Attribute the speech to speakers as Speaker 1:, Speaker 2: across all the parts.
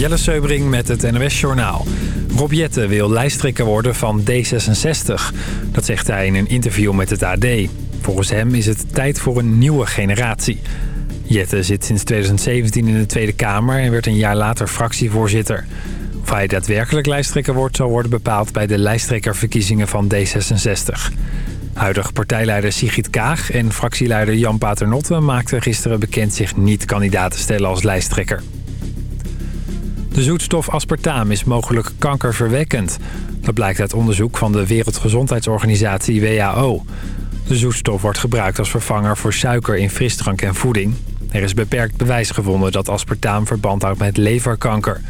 Speaker 1: Jelle Seubring met het NOS Journaal. Rob Jette wil lijsttrekker worden van D66. Dat zegt hij in een interview met het AD. Volgens hem is het tijd voor een nieuwe generatie. Jette zit sinds 2017 in de Tweede Kamer en werd een jaar later fractievoorzitter. Of hij daadwerkelijk lijsttrekker wordt zal worden bepaald bij de lijsttrekkerverkiezingen van D66. Huidig partijleider Sigrid Kaag en fractieleider Jan Paternotte maakten gisteren bekend zich niet kandidaat te stellen als lijsttrekker. De zoetstof aspartaam is mogelijk kankerverwekkend. Dat blijkt uit onderzoek van de Wereldgezondheidsorganisatie WHO. De zoetstof wordt gebruikt als vervanger voor suiker in frisdrank en voeding. Er is beperkt bewijs gevonden dat aspartaam verband houdt met leverkanker.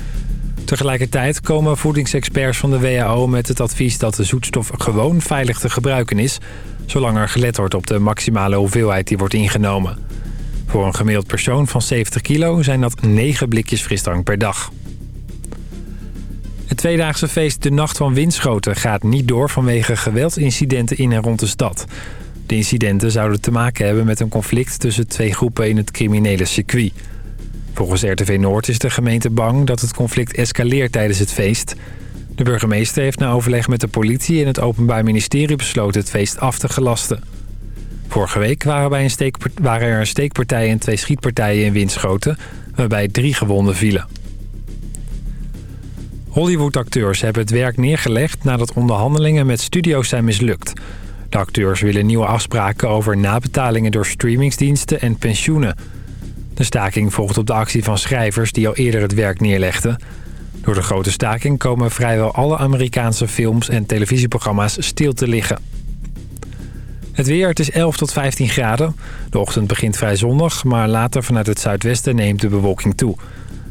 Speaker 1: Tegelijkertijd komen voedingsexperts van de WHO met het advies dat de zoetstof gewoon veilig te gebruiken is... zolang er gelet wordt op de maximale hoeveelheid die wordt ingenomen. Voor een gemiddeld persoon van 70 kilo zijn dat 9 blikjes frisdrank per dag. Het tweedaagse feest De Nacht van Winschoten gaat niet door vanwege geweldsincidenten in en rond de stad. De incidenten zouden te maken hebben met een conflict tussen twee groepen in het criminele circuit. Volgens RTV Noord is de gemeente bang dat het conflict escaleert tijdens het feest. De burgemeester heeft na overleg met de politie en het Openbaar Ministerie besloten het feest af te gelasten. Vorige week waren, bij een waren er een steekpartij en twee schietpartijen in Winschoten, waarbij drie gewonden vielen. Hollywood-acteurs hebben het werk neergelegd nadat onderhandelingen met studio's zijn mislukt. De acteurs willen nieuwe afspraken over nabetalingen door streamingsdiensten en pensioenen. De staking volgt op de actie van schrijvers die al eerder het werk neerlegden. Door de grote staking komen vrijwel alle Amerikaanse films en televisieprogramma's stil te liggen. Het weer, het is 11 tot 15 graden. De ochtend begint vrij zonnig, maar later vanuit het zuidwesten neemt de bewolking toe.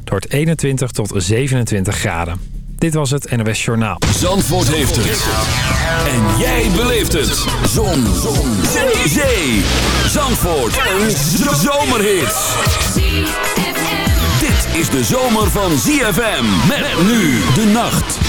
Speaker 1: Het wordt 21 tot 27 graden. Dit was het NOS Journaal.
Speaker 2: Zandvoort heeft het. En jij beleeft het. Zon. Zon. Zee. Zee. Zandvoort. Een zomerhit. Dit is de zomer van ZFM. Met nu de nacht.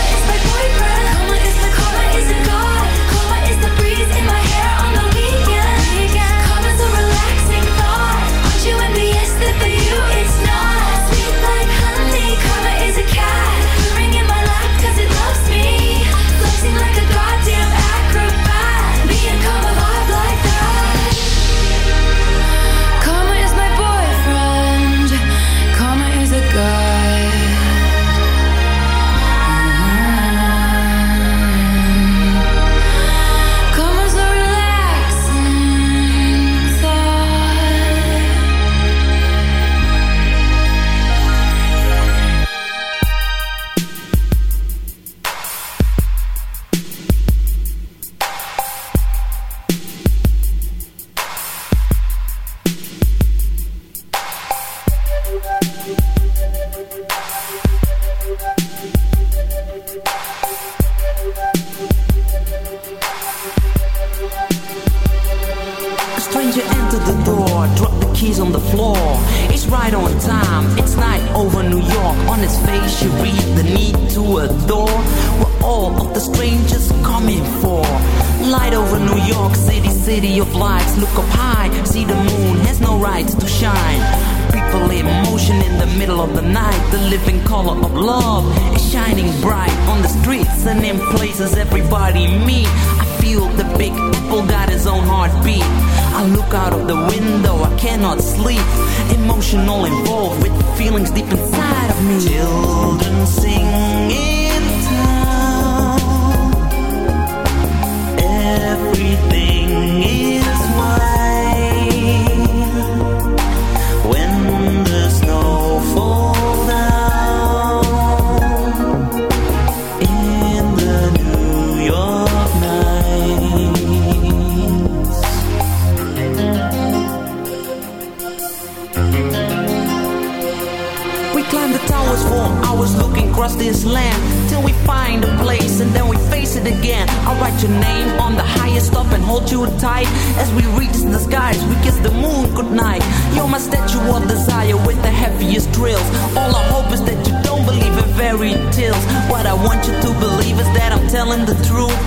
Speaker 3: thrills. All I hope is that you don't believe in fairy tales. What I want you to believe is that I'm telling the truth.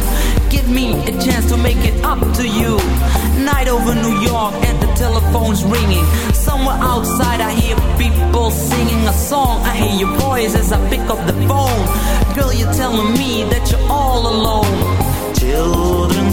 Speaker 3: Give me a chance to make it up to you. Night over New York and the telephone's ringing. Somewhere outside I hear people singing a song. I hear your voice as I pick up the phone. Girl, you're telling me that you're all alone. Children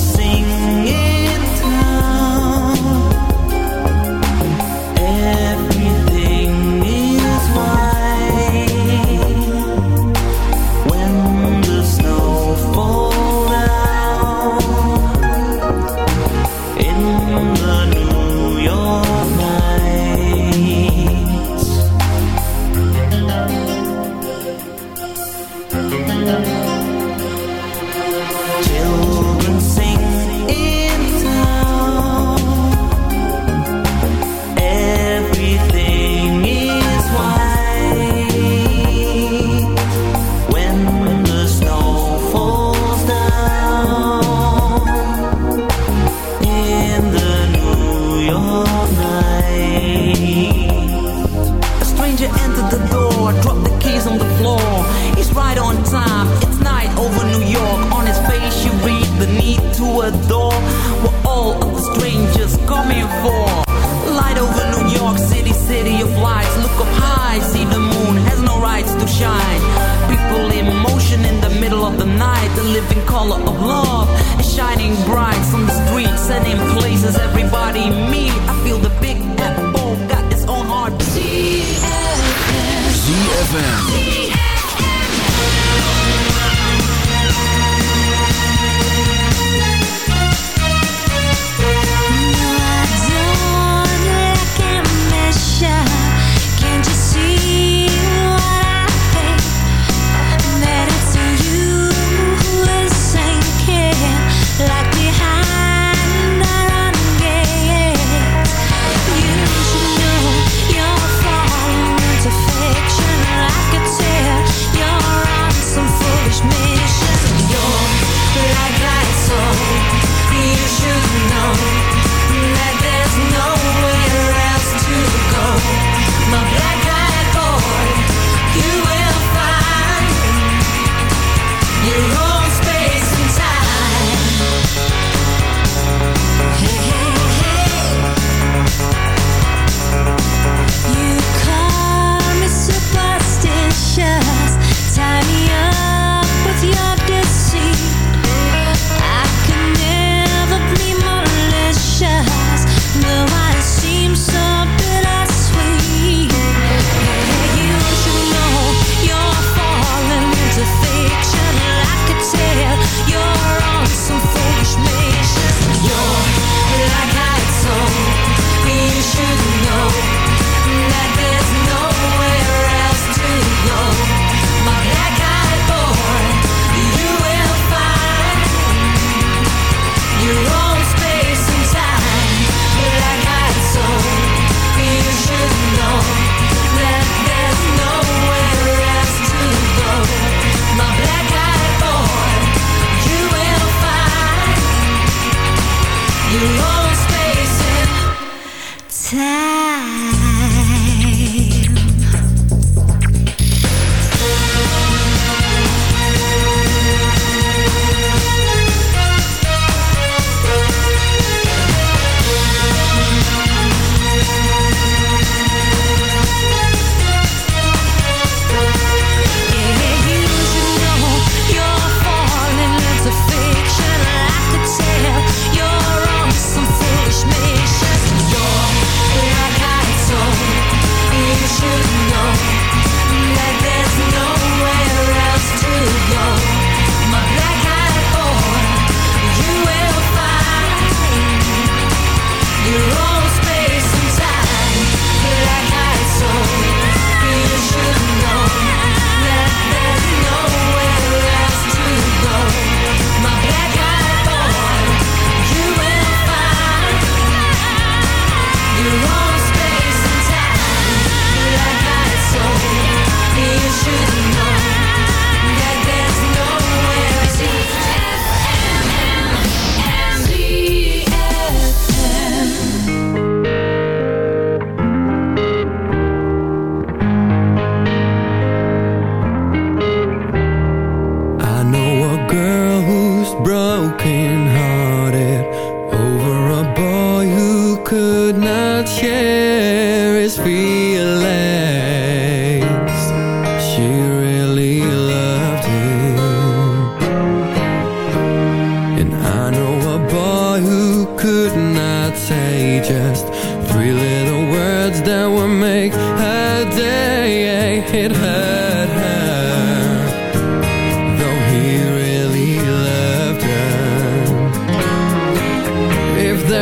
Speaker 3: living color of love is shining bright on the streets and in places everybody meet. I feel the big apple got its own heart.
Speaker 2: ZFM.
Speaker 4: Can't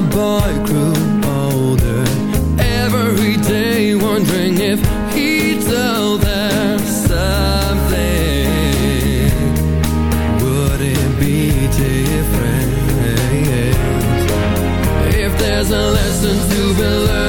Speaker 5: the boy grew older Every day wondering if he'd tell them something Would it be different? If there's a lesson to be learned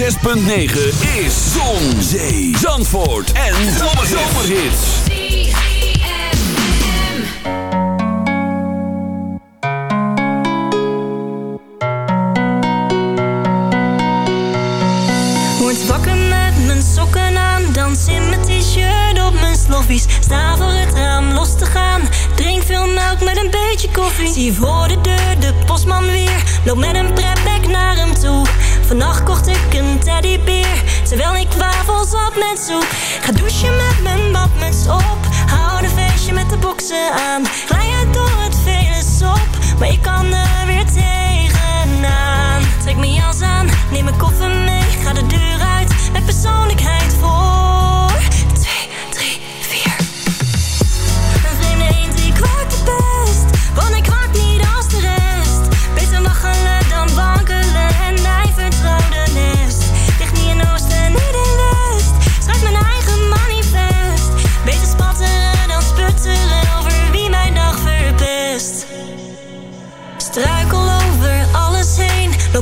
Speaker 2: 106.9 is Zon, Zee, Zandvoort en Zomerhits.
Speaker 4: Word wakker met mijn sokken aan, dans in mijn t-shirt op mijn sloffies. Sta voor het raam los te gaan, drink veel melk met een beetje koffie. Zie voor de deur de postman weer, loop met een prepback naar hem toe. Vannacht kocht ik een teddybeer, terwijl ik wafels op met soep. Ga douchen met mijn badmuts op, hou een feestje met de boksen aan. Glij uit door het vele sop, maar ik kan er weer tegenaan. Trek mijn jas aan, neem mijn koffer mee, ga de deur uit met persoonlijkheid voor.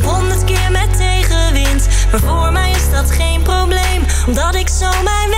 Speaker 4: Loop honderd keer met tegenwind. Maar voor mij is dat geen probleem, omdat ik zo mijn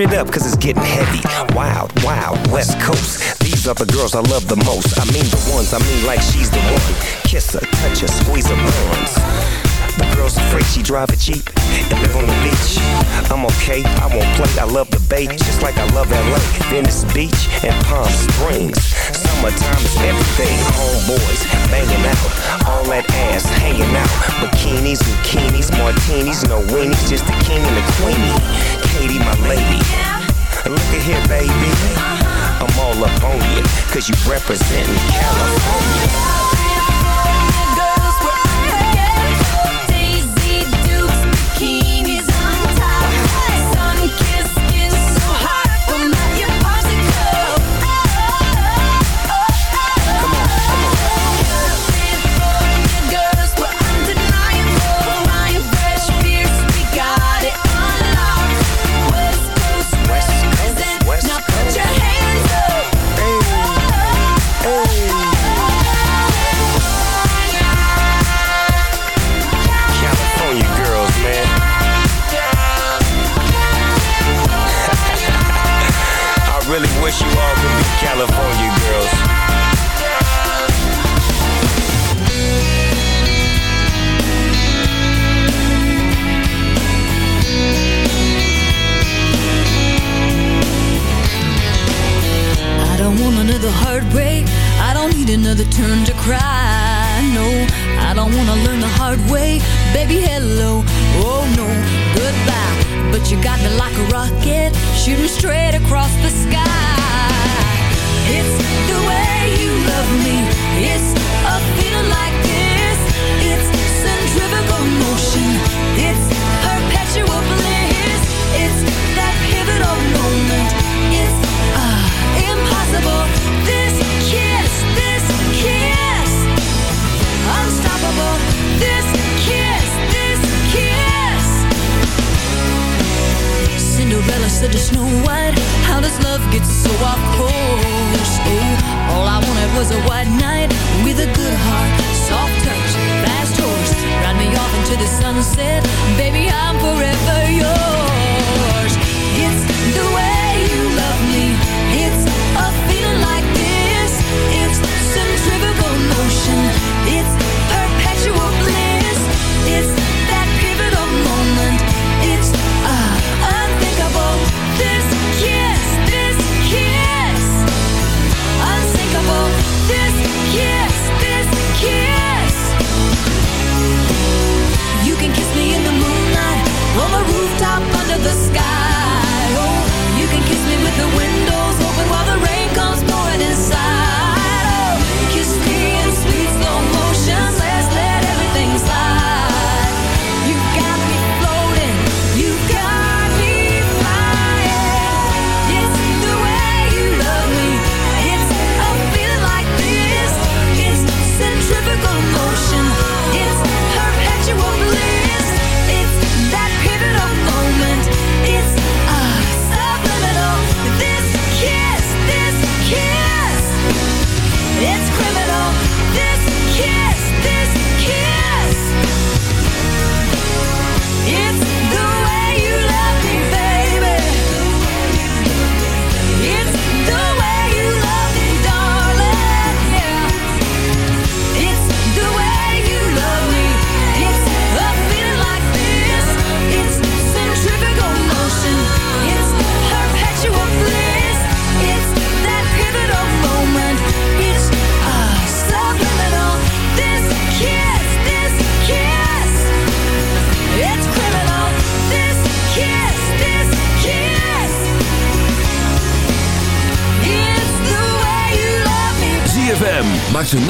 Speaker 6: it up,
Speaker 7: cause it's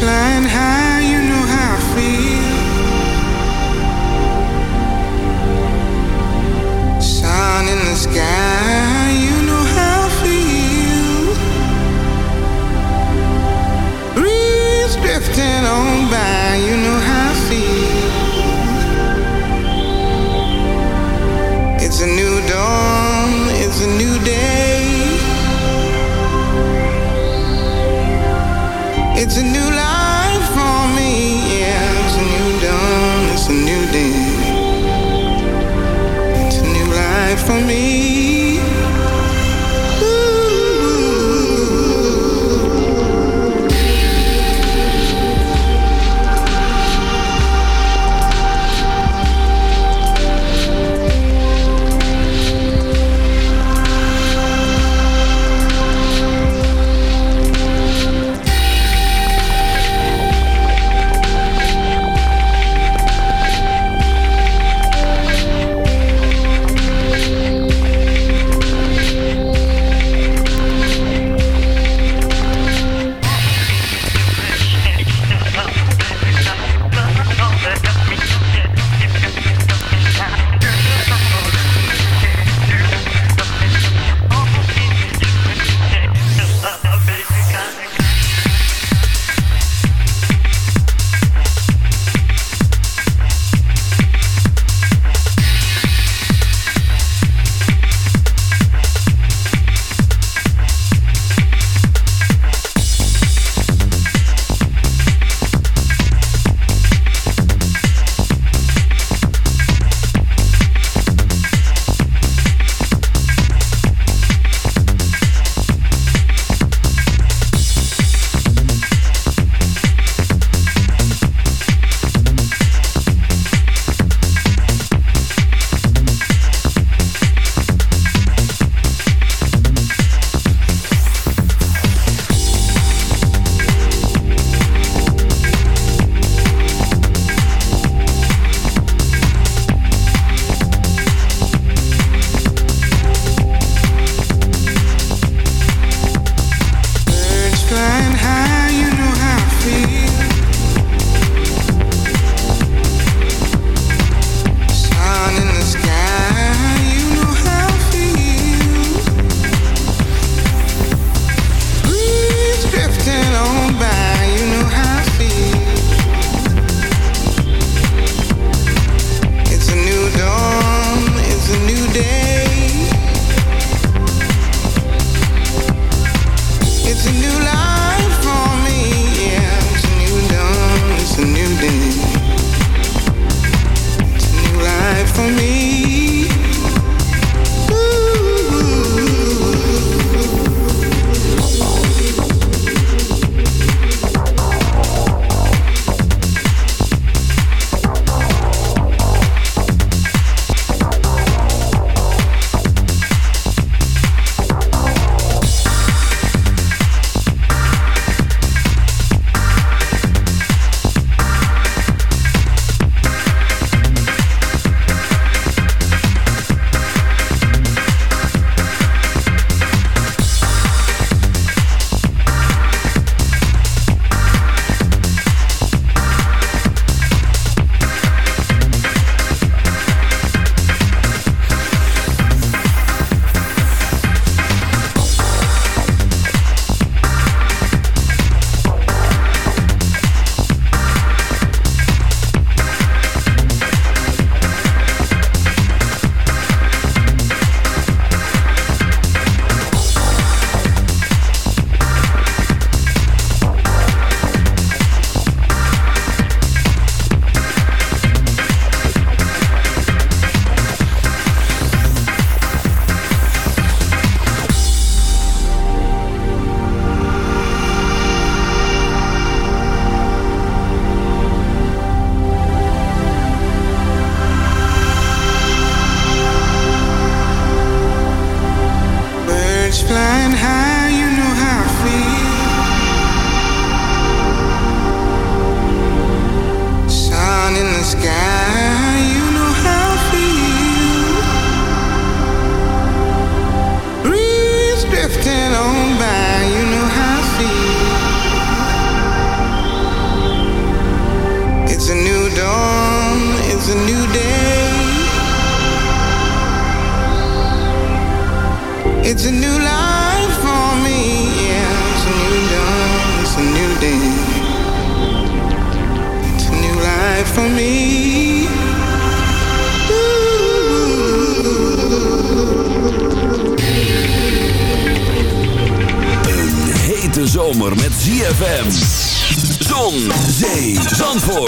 Speaker 8: Flying high.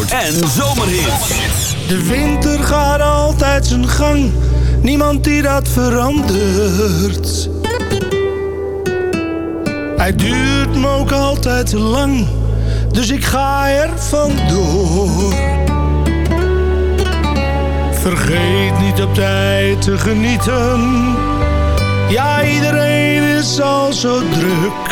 Speaker 2: Zandvoort en zomerhit.
Speaker 9: De winter gaat altijd zijn gang, niemand die dat verandert. Hij duurt me ook altijd te lang, dus ik ga er vandoor. Vergeet niet op tijd te genieten. Ja, iedereen is al zo druk.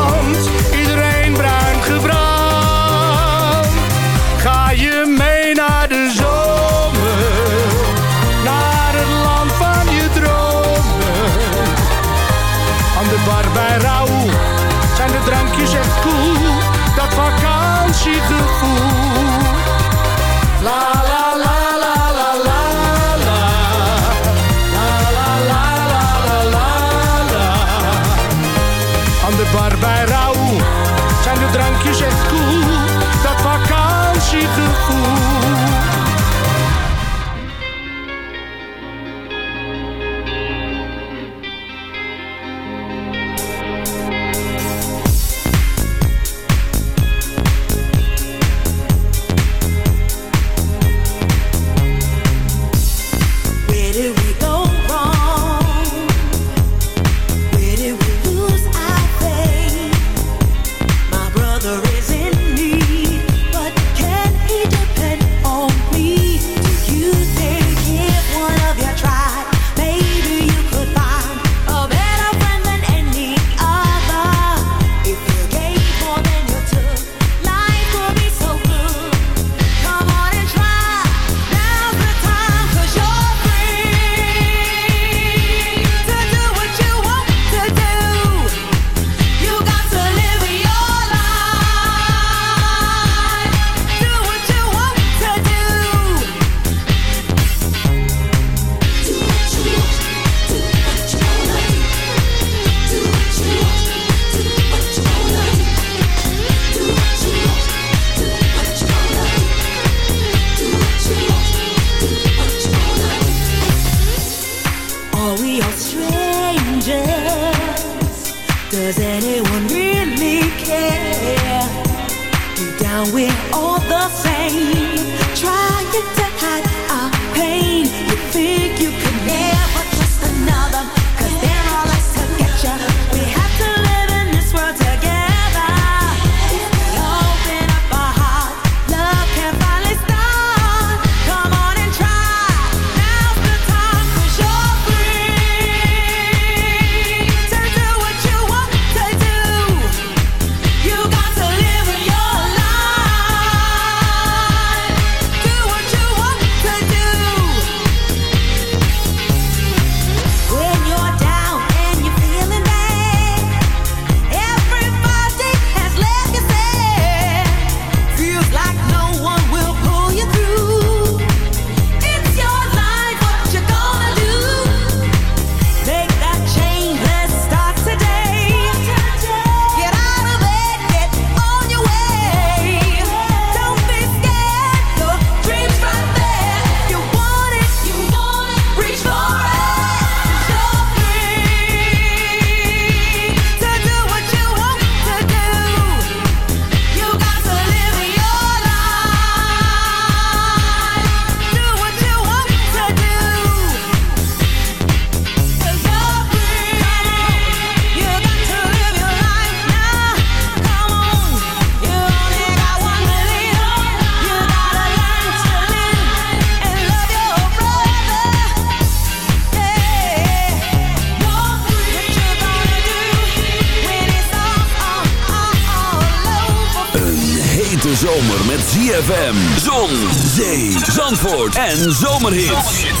Speaker 10: en zomerhits.